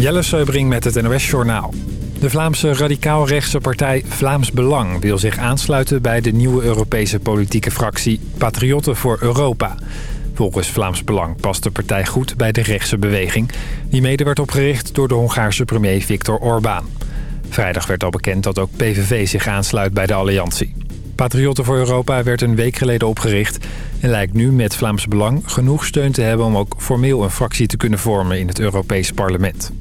Jelle Seubring met het NOS Journaal. De Vlaamse radicaal-rechtse partij Vlaams Belang wil zich aansluiten bij de nieuwe Europese politieke fractie Patriotten voor Europa. Volgens Vlaams Belang past de partij goed bij de rechtse beweging... die mede werd opgericht door de Hongaarse premier Viktor Orbán. Vrijdag werd al bekend dat ook PVV zich aansluit bij de alliantie. Patriotten voor Europa werd een week geleden opgericht... en lijkt nu met Vlaams Belang genoeg steun te hebben... om ook formeel een fractie te kunnen vormen in het Europees Parlement.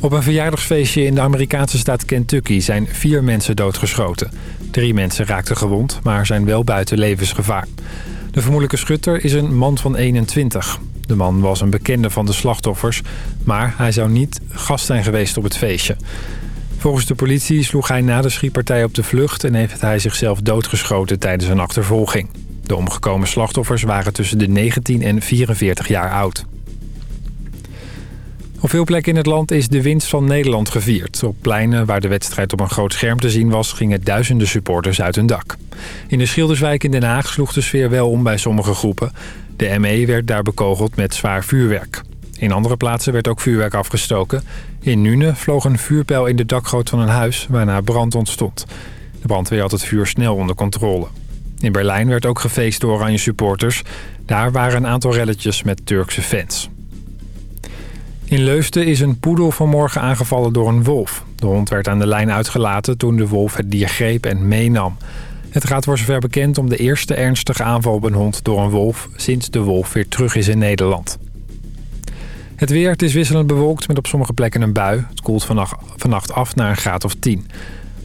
Op een verjaardagsfeestje in de Amerikaanse staat Kentucky zijn vier mensen doodgeschoten. Drie mensen raakten gewond, maar zijn wel buiten levensgevaar. De vermoedelijke schutter is een man van 21. De man was een bekende van de slachtoffers, maar hij zou niet gast zijn geweest op het feestje. Volgens de politie sloeg hij na de schietpartij op de vlucht... en heeft hij zichzelf doodgeschoten tijdens een achtervolging. De omgekomen slachtoffers waren tussen de 19 en 44 jaar oud. Op veel plekken in het land is de winst van Nederland gevierd. Op pleinen waar de wedstrijd op een groot scherm te zien was... gingen duizenden supporters uit hun dak. In de Schilderswijk in Den Haag sloeg de sfeer wel om bij sommige groepen. De ME werd daar bekogeld met zwaar vuurwerk. In andere plaatsen werd ook vuurwerk afgestoken. In Nune vloog een vuurpijl in de dakgoot van een huis... waarna brand ontstond. De brandweer had het vuur snel onder controle. In Berlijn werd ook gefeest door oranje supporters. Daar waren een aantal relletjes met Turkse fans. In Leusden is een poedel vanmorgen aangevallen door een wolf. De hond werd aan de lijn uitgelaten toen de wolf het dier greep en meenam. Het gaat voor zover bekend om de eerste ernstige aanval op een hond door een wolf... sinds de wolf weer terug is in Nederland. Het weer, het is wisselend bewolkt met op sommige plekken een bui. Het koelt vannacht, vannacht af naar een graad of 10.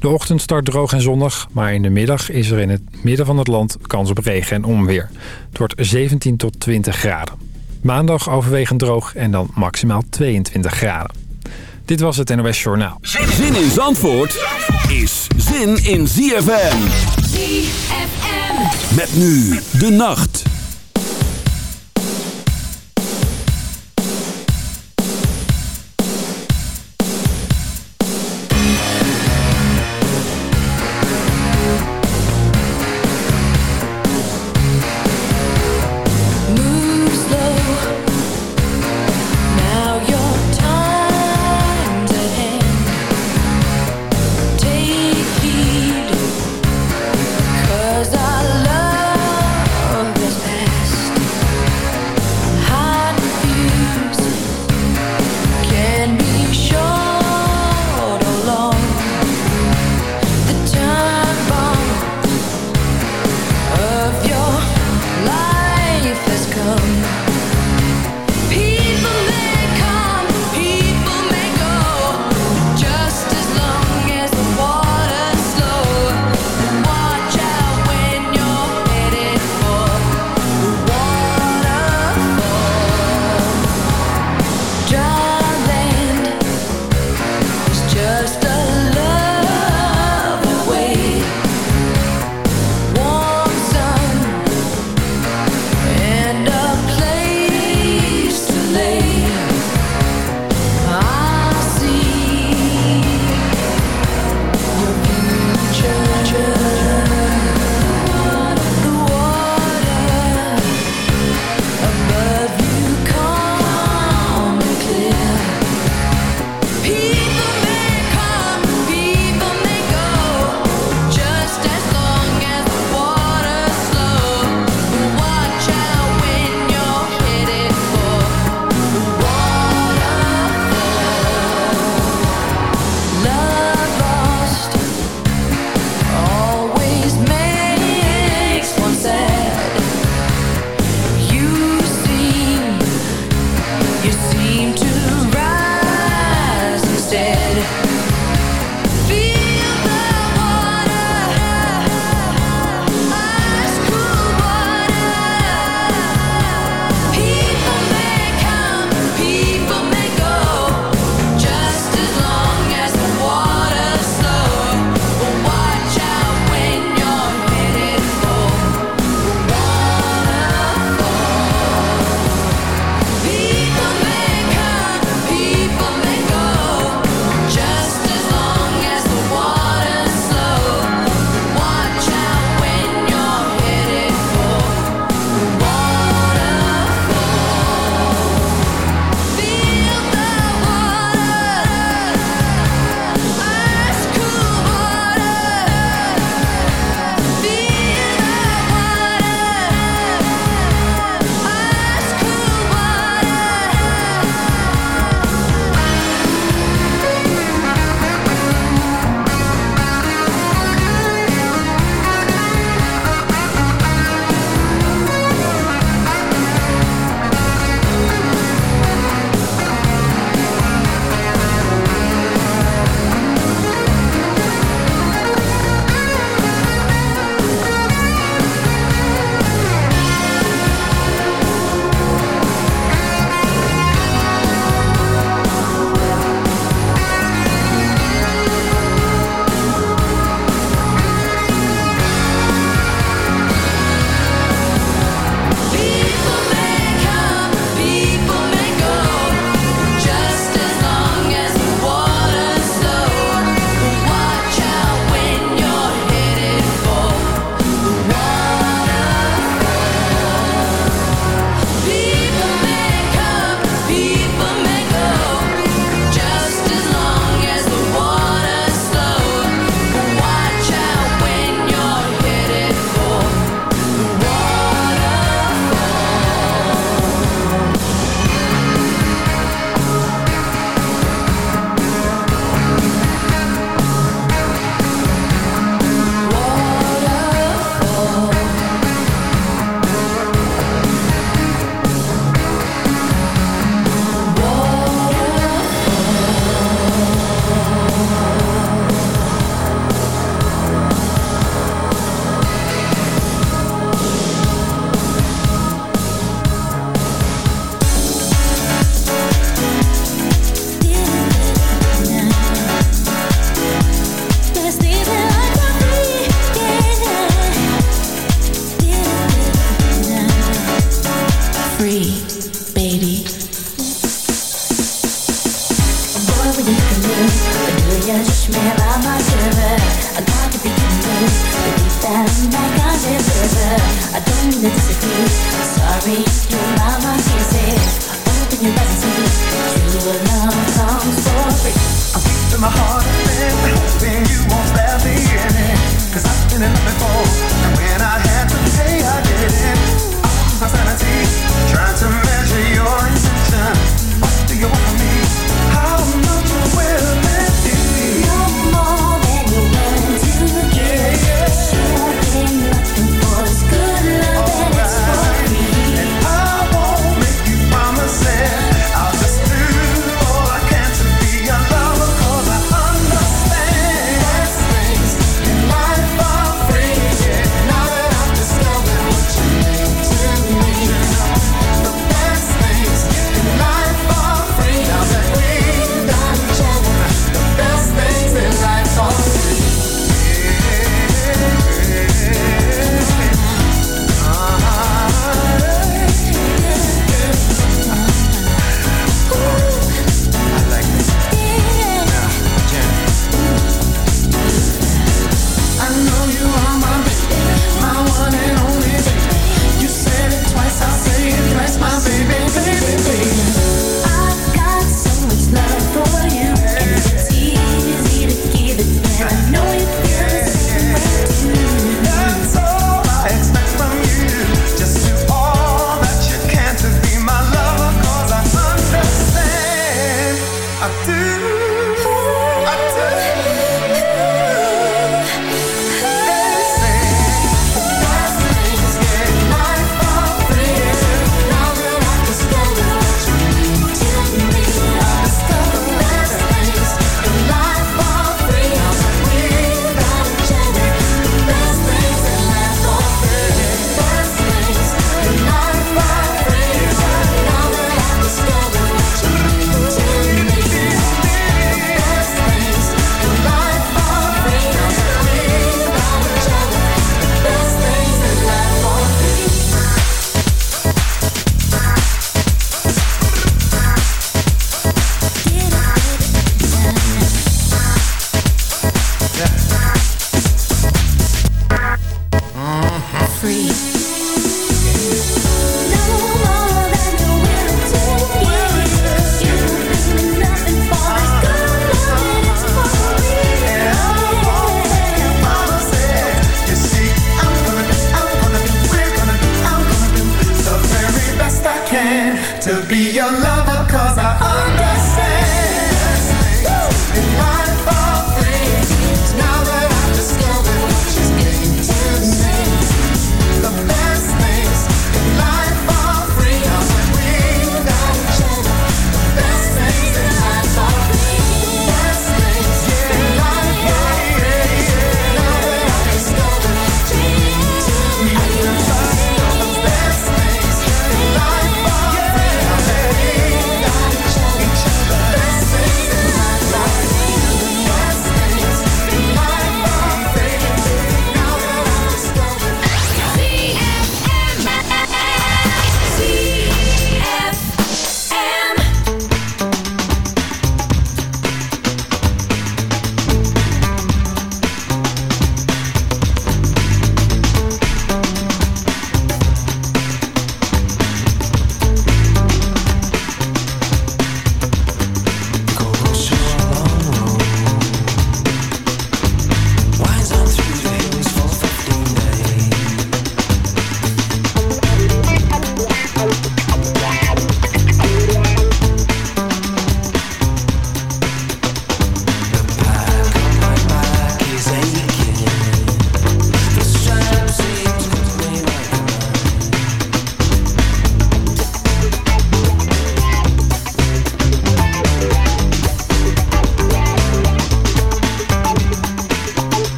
De ochtend start droog en zonnig, maar in de middag is er in het midden van het land kans op regen en onweer. Het wordt 17 tot 20 graden. Maandag overwegend droog en dan maximaal 22 graden. Dit was het NOS Journaal. Zin in Zandvoort is zin in ZFM. ZFM. Met nu de nacht.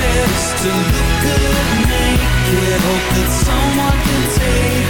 tips to look good naked Hope that someone can take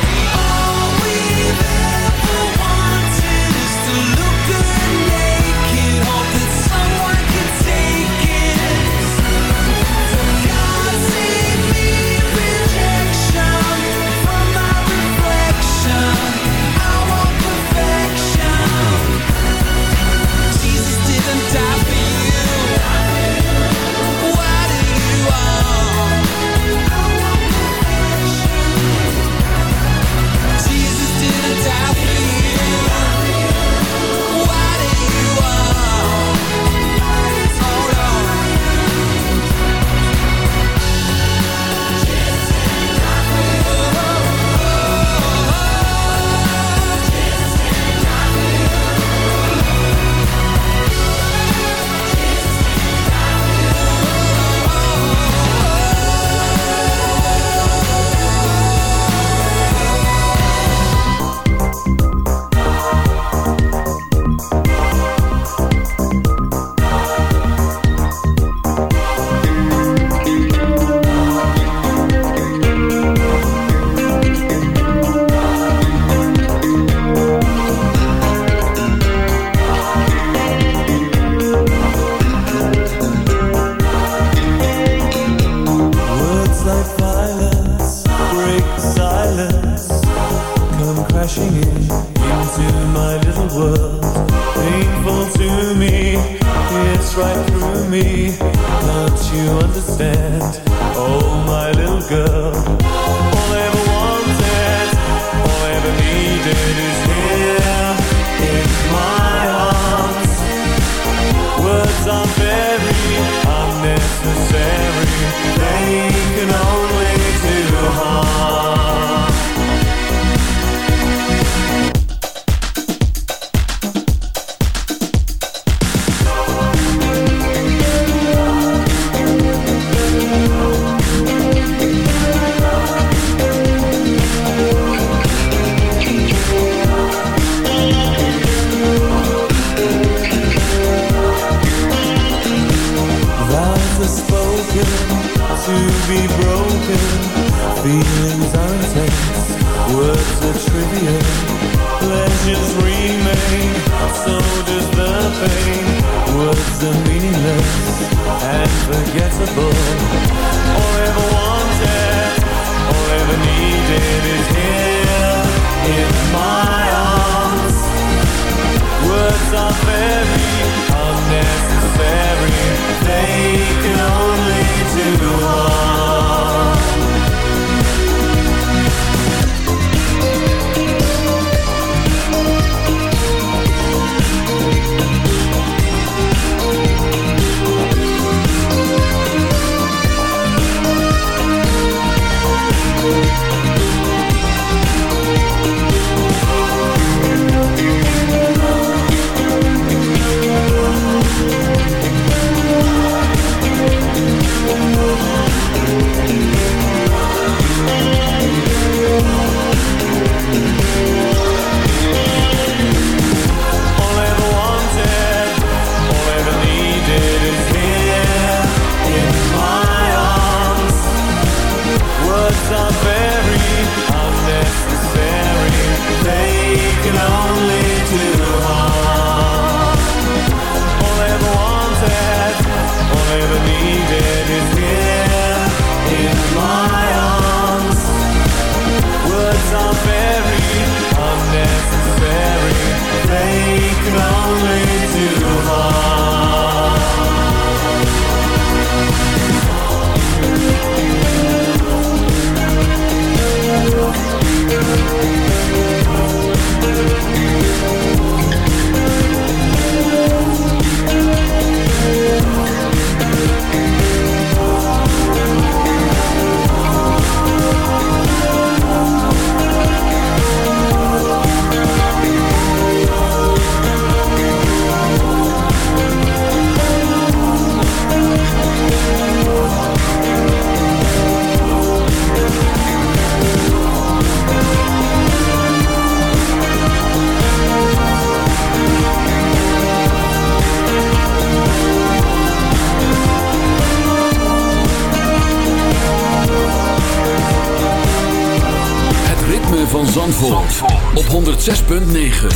106.9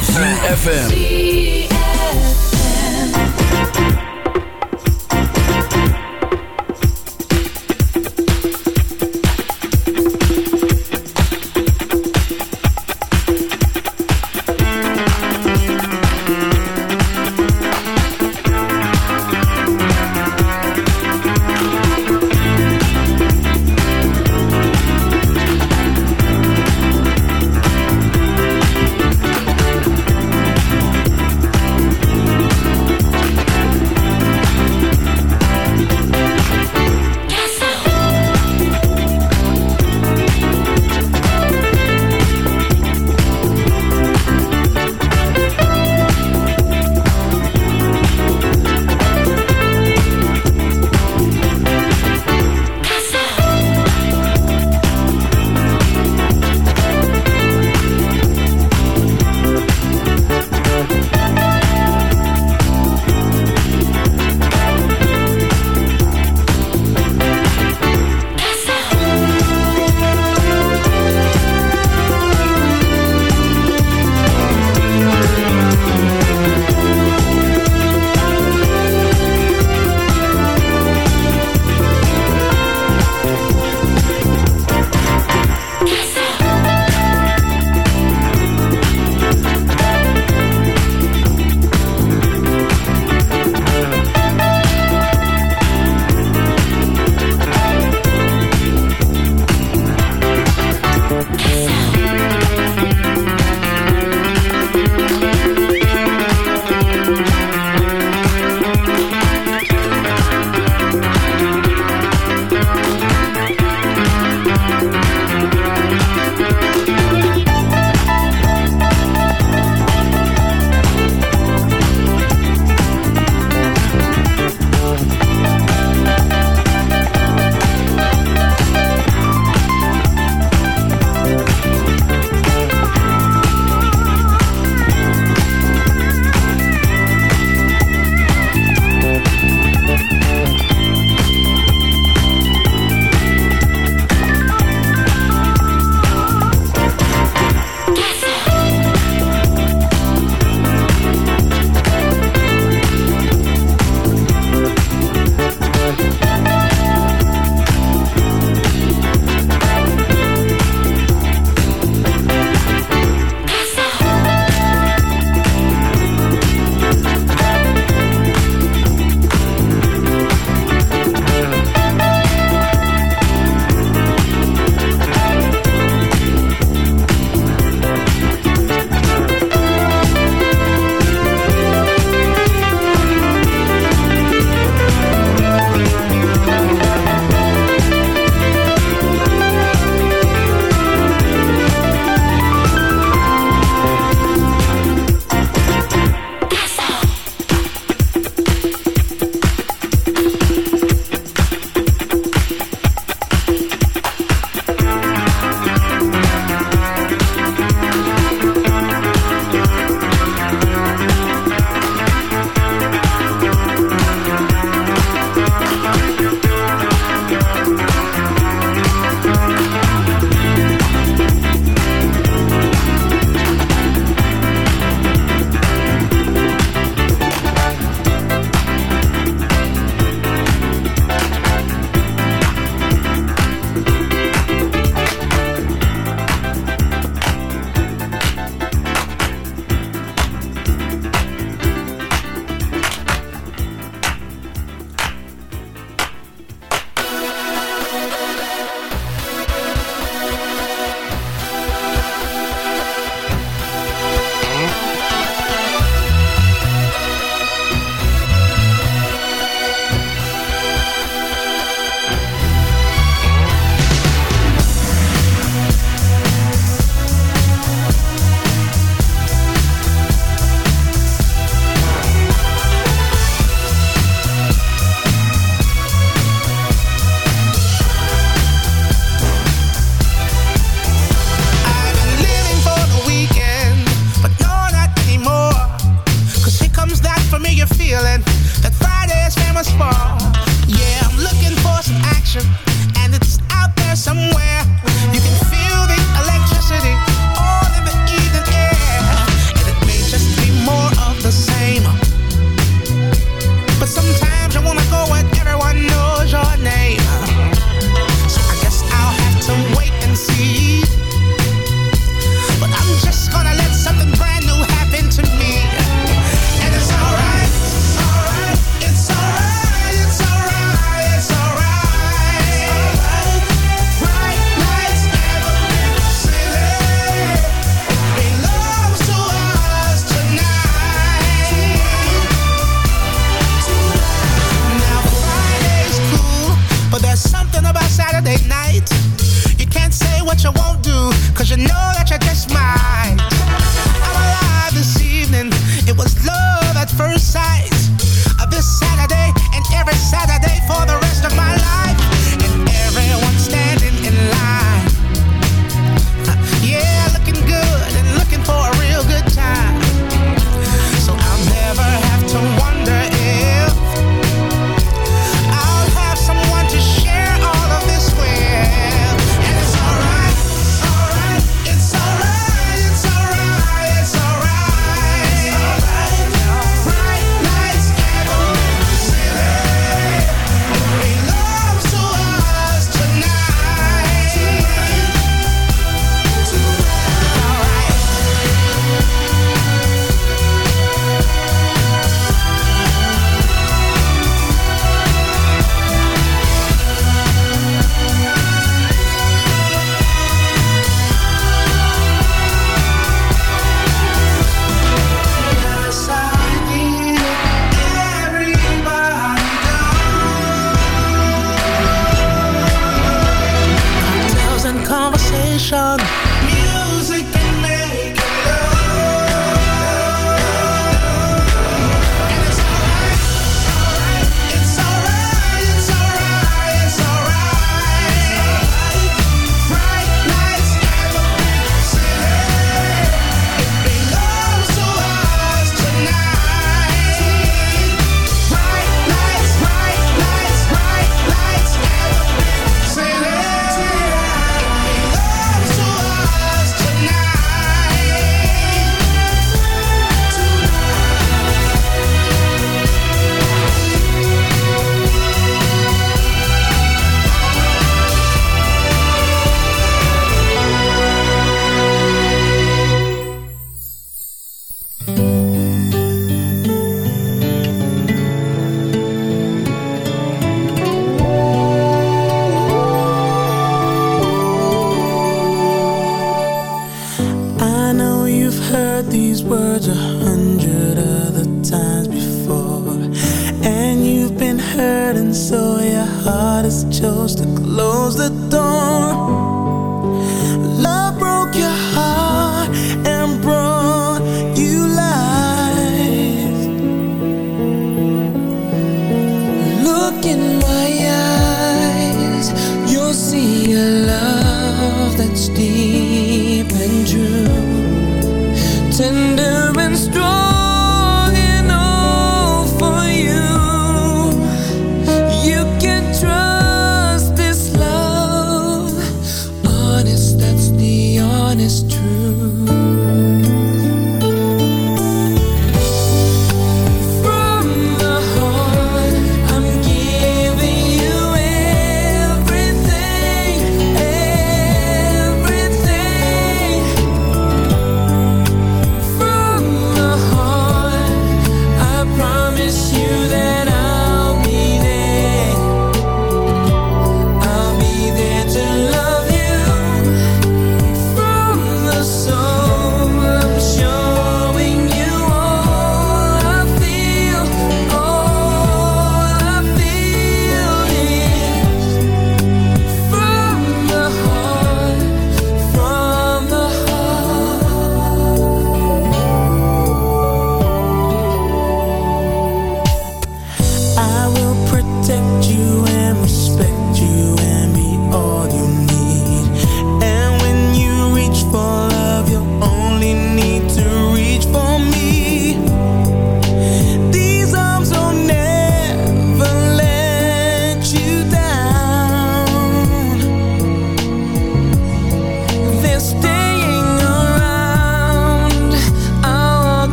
ZFM.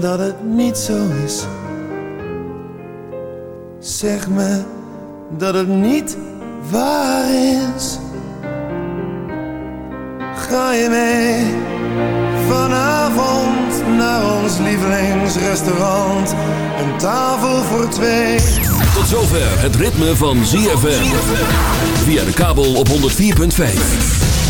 dat het niet zo is. Zeg me dat het niet waar is. Ga je mee vanavond naar ons lievelingsrestaurant? Een tafel voor twee. Tot zover het ritme van ZFM. Via de kabel op 104.5.